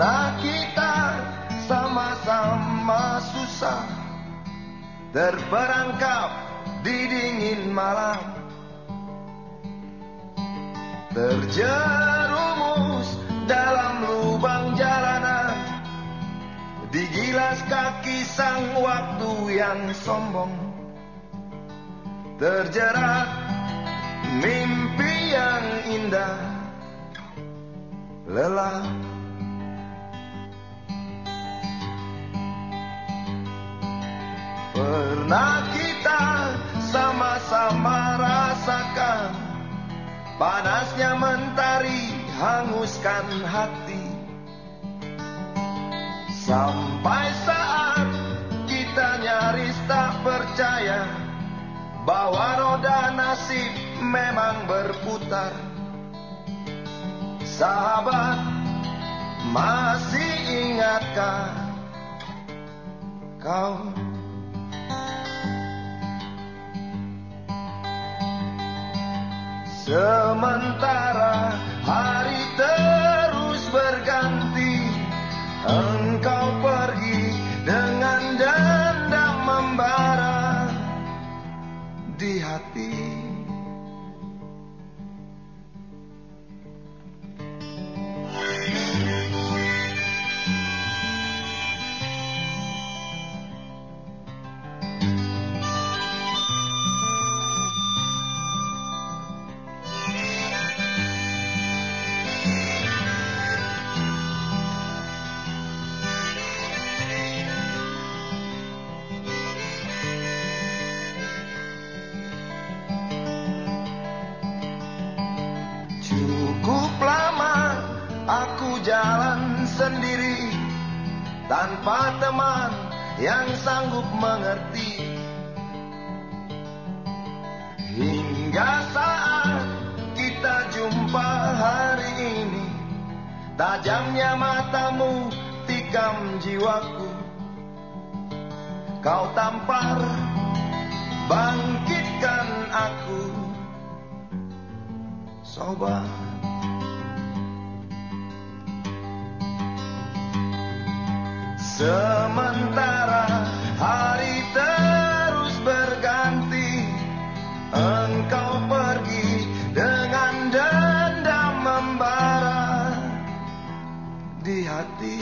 Pernah kita sama-sama susah Terperangkap di dingin malam. Terjerumus dalam lubang jalanan Digilas kaki sang waktu yang sombong. Terjerat mimpi yang indah Lelah Pernah kita sama-sama rasakan Panasnya mentari hanguskan hati. Sampai saat kita nyaris tak percaya Bahwa roda nasib memang berputar. Sahabat masih ingatkah kau Sementara Cukup lama aku jalan sendiri Tanpa teman yang sanggup mengerti. Hingga saat kita jumpa hari ini Tajamnya matamu tikam jiwaku. Kau tampar bangkitkan aku sobat. Sementara hari terus berganti Engkau pergi dengan dendam membara di hati